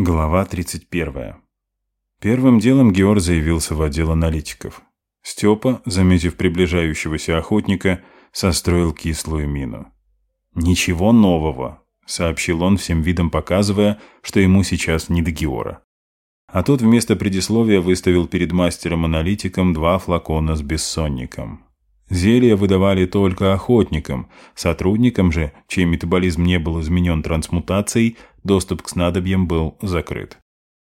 Глава 31. Первым делом Георг заявился в отдел аналитиков. Степа, заметив приближающегося охотника, состроил кислую мину. «Ничего нового», — сообщил он всем видом, показывая, что ему сейчас не до Геора. А тот вместо предисловия выставил перед мастером-аналитиком два флакона с бессонником. Зелья выдавали только охотникам, сотрудникам же, чей метаболизм не был изменен трансмутацией, доступ к снадобьям был закрыт.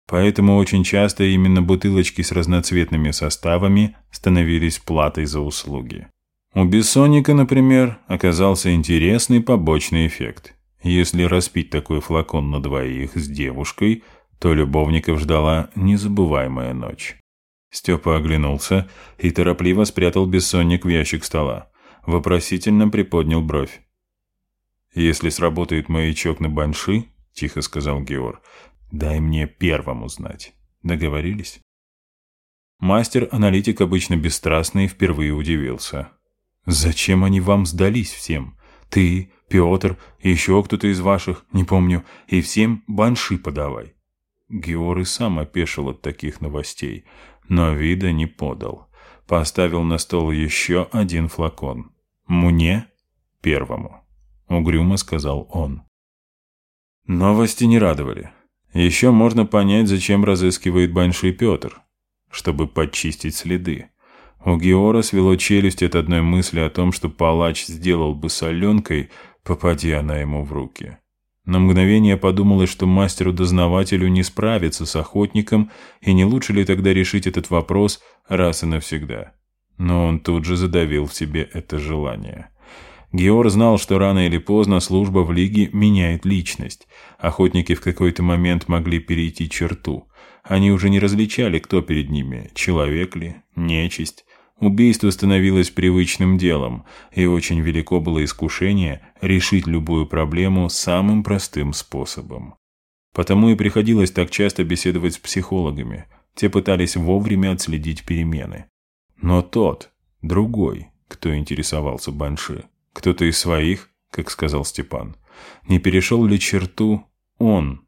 Поэтому очень часто именно бутылочки с разноцветными составами становились платой за услуги. У бессонника, например, оказался интересный побочный эффект. Если распить такой флакон на двоих с девушкой, то любовников ждала незабываемая ночь. Степа оглянулся и торопливо спрятал бессонник в ящик стола. Вопросительно приподнял бровь. «Если сработает маячок на банши, — тихо сказал Геор, — дай мне первому знать. Договорились?» Мастер-аналитик, обычно бесстрастный, впервые удивился. «Зачем они вам сдались всем? Ты, Петр, еще кто-то из ваших, не помню, и всем банши подавай». Геор и сам опешил от таких новостей но вида не подал. Поставил на стол еще один флакон. «Мне?» «Первому», — угрюмо сказал он. Новости не радовали. Еще можно понять, зачем разыскивает Банши Петр. Чтобы подчистить следы. У Геора свело челюсть от одной мысли о том, что палач сделал бы соленкой, попадя она ему в руки. На мгновение подумалось, что мастеру-дознавателю не справиться с охотником, и не лучше ли тогда решить этот вопрос раз и навсегда. Но он тут же задавил в себе это желание. Геор знал, что рано или поздно служба в Лиге меняет личность. Охотники в какой-то момент могли перейти черту. Они уже не различали, кто перед ними – человек ли, нечисть. Убийство становилось привычным делом, и очень велико было искушение решить любую проблему самым простым способом. Потому и приходилось так часто беседовать с психологами. Те пытались вовремя отследить перемены. Но тот, другой, кто интересовался Банши, кто-то из своих, как сказал Степан, не перешел ли черту он?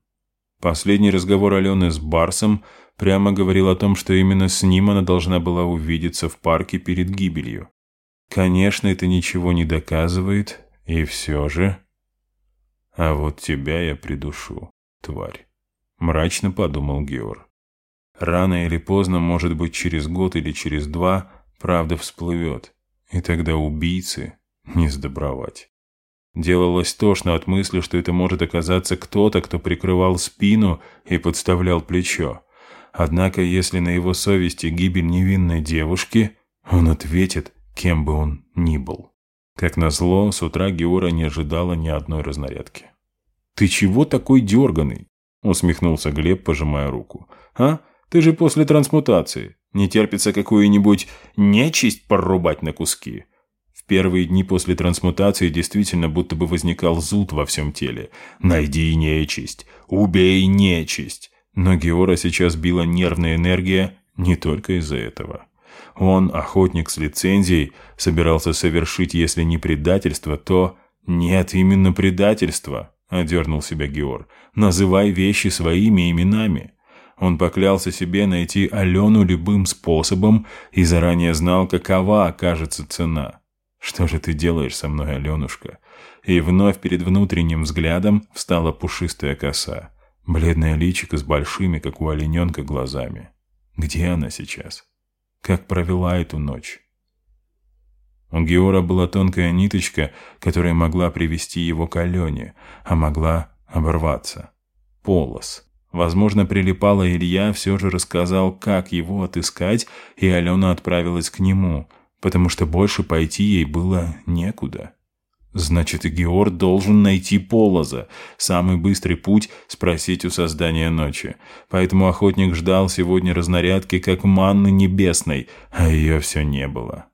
Последний разговор Алены с Барсом – прямо говорил о том, что именно с ним она должна была увидеться в парке перед гибелью. Конечно, это ничего не доказывает, и все же... А вот тебя я придушу, тварь. Мрачно подумал Геор. Рано или поздно, может быть, через год или через два, правда всплывет. И тогда убийцы не сдобровать. Делалось тошно от мысли, что это может оказаться кто-то, кто прикрывал спину и подставлял плечо. Однако, если на его совести гибель невинной девушки, он ответит, кем бы он ни был. Как назло, с утра Геора не ожидала ни одной разнарядки. «Ты чего такой дерганый?» — усмехнулся Глеб, пожимая руку. «А? Ты же после трансмутации. Не терпится какую-нибудь нечисть порубать на куски?» В первые дни после трансмутации действительно будто бы возникал зуд во всем теле. «Найди нечисть! Убей нечисть!» Но Геора сейчас била нервная энергия не только из-за этого. Он, охотник с лицензией, собирался совершить, если не предательство, то... «Нет, именно предательство», — одернул себя Геор. «Называй вещи своими именами». Он поклялся себе найти Алену любым способом и заранее знал, какова окажется цена. «Что же ты делаешь со мной, Аленушка?» И вновь перед внутренним взглядом встала пушистая коса. Бледное личико с большими, как у олененка, глазами. Где она сейчас? Как провела эту ночь? У Геора была тонкая ниточка, которая могла привести его к Алене, а могла оборваться. Полос. Возможно, прилипала Илья все же рассказал, как его отыскать, и Алена отправилась к нему, потому что больше пойти ей было некуда. Значит, и Георг должен найти Полоза. Самый быстрый путь – спросить у создания ночи. Поэтому охотник ждал сегодня разнарядки, как манны небесной, а ее все не было.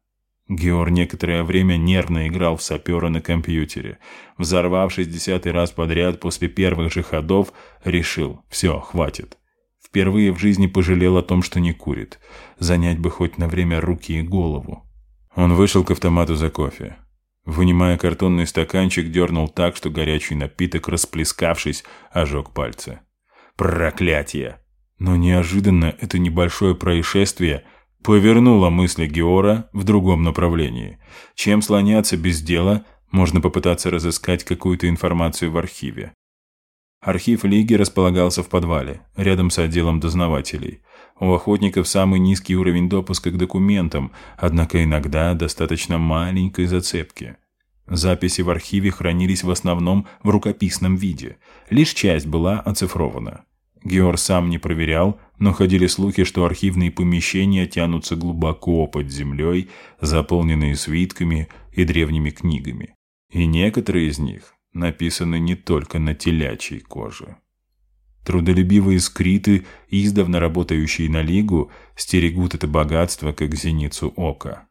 Геор некоторое время нервно играл в сапера на компьютере. Взорвавшись десятый раз подряд после первых же ходов, решил – все, хватит. Впервые в жизни пожалел о том, что не курит. Занять бы хоть на время руки и голову. Он вышел к автомату за кофе. Вынимая картонный стаканчик, дернул так, что горячий напиток, расплескавшись, ожег пальцы. Проклятие! Но неожиданно это небольшое происшествие повернуло мысли Геора в другом направлении. Чем слоняться без дела, можно попытаться разыскать какую-то информацию в архиве. Архив Лиги располагался в подвале, рядом с отделом дознавателей. У охотников самый низкий уровень допуска к документам, однако иногда достаточно маленькой зацепки. Записи в архиве хранились в основном в рукописном виде. Лишь часть была оцифрована. Георг сам не проверял, но ходили слухи, что архивные помещения тянутся глубоко под землей, заполненные свитками и древними книгами. И некоторые из них написаны не только на телячьей коже. Трудолюбивые скриты, издавна работающие на Лигу, стерегут это богатство, как зеницу ока.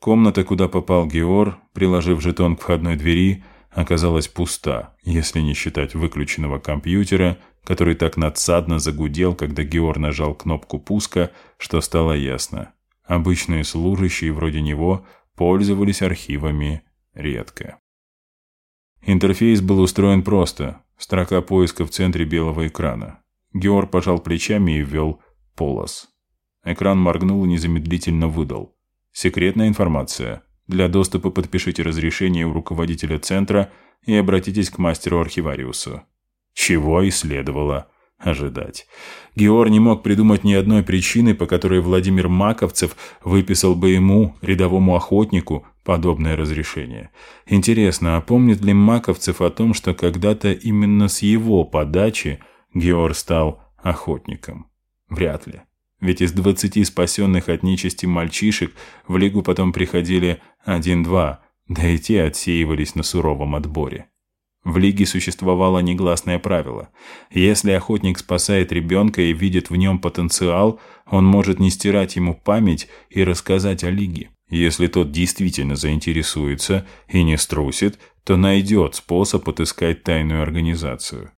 Комната, куда попал Геор, приложив жетон к входной двери, оказалась пуста, если не считать выключенного компьютера, который так надсадно загудел, когда Геор нажал кнопку пуска, что стало ясно. Обычные служащие вроде него пользовались архивами редко. Интерфейс был устроен просто. Строка поиска в центре белого экрана. Геор пожал плечами и ввел «Полос». Экран моргнул и незамедлительно выдал. «Секретная информация. Для доступа подпишите разрешение у руководителя центра и обратитесь к мастеру-архивариусу». Чего и следовало ожидать. Геор не мог придумать ни одной причины, по которой Владимир Маковцев выписал бы ему, рядовому охотнику, подобное разрешение. Интересно, а помнит ли Маковцев о том, что когда-то именно с его подачи Геор стал охотником? Вряд ли. Ведь из двадцати спасенных от нечисти мальчишек в Лигу потом приходили один-два, да и те отсеивались на суровом отборе. В Лиге существовало негласное правило. Если охотник спасает ребенка и видит в нем потенциал, он может не стирать ему память и рассказать о Лиге. Если тот действительно заинтересуется и не струсит, то найдет способ отыскать тайную организацию.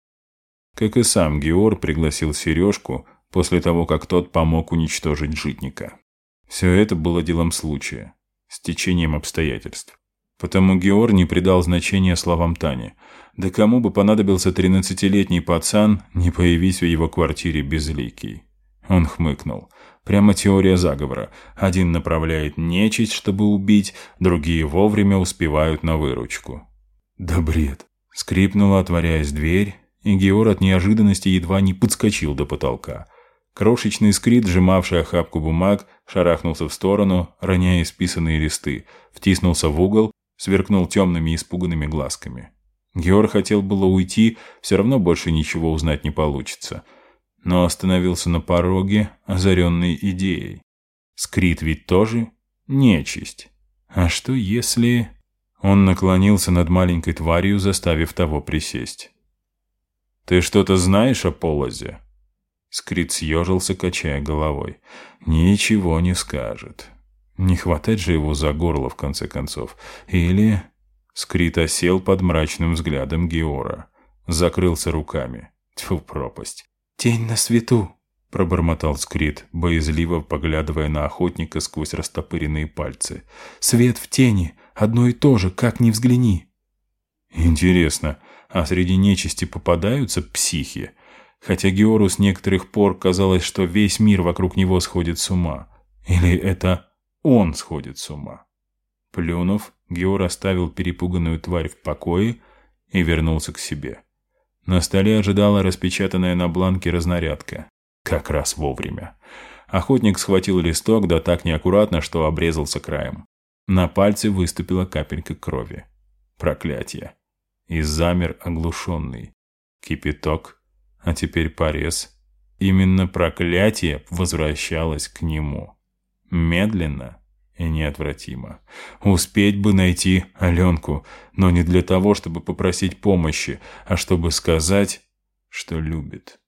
Как и сам Геор пригласил Сережку после того, как тот помог уничтожить житника. Все это было делом случая, с течением обстоятельств. Потому Геор не придал значения словам Тани. Да кому бы понадобился тринадцатилетний пацан, не появись в его квартире безликий. Он хмыкнул. Прямо теория заговора. Один направляет нечисть, чтобы убить, другие вовремя успевают на выручку. Да бред. Скрипнула, отворяясь дверь, и Геор от неожиданности едва не подскочил до потолка. Крошечный скрит, сжимавший охапку бумаг, шарахнулся в сторону, роняя исписанные листы, втиснулся в угол сверкнул темными испуганными глазками. Геор хотел было уйти, все равно больше ничего узнать не получится. Но остановился на пороге, озаренный идеей. Скрит ведь тоже нечисть. А что если... Он наклонился над маленькой тварью, заставив того присесть. «Ты что-то знаешь о полозе?» Скрит съежился, качая головой. «Ничего не скажет. Не хватать же его за горло, в конце концов. Или... Скрит осел под мрачным взглядом Геора. Закрылся руками. Тьфу, пропасть. «Тень на свету!» — пробормотал Скрит, боязливо поглядывая на охотника сквозь растопыренные пальцы. «Свет в тени! Одно и то же, как ни взгляни!» «Интересно, а среди нечисти попадаются психи?» Хотя Геору с некоторых пор казалось, что весь мир вокруг него сходит с ума. Или это он сходит с ума. Плюнув, Геор оставил перепуганную тварь в покое и вернулся к себе. На столе ожидала распечатанная на бланке разнарядка. Как раз вовремя. Охотник схватил листок, да так неаккуратно, что обрезался краем. На пальце выступила капелька крови. Проклятие. И замер оглушенный. Кипяток, а теперь порез. Именно проклятие возвращалось к нему. Медленно и неотвратимо. Успеть бы найти Аленку, но не для того, чтобы попросить помощи, а чтобы сказать, что любит.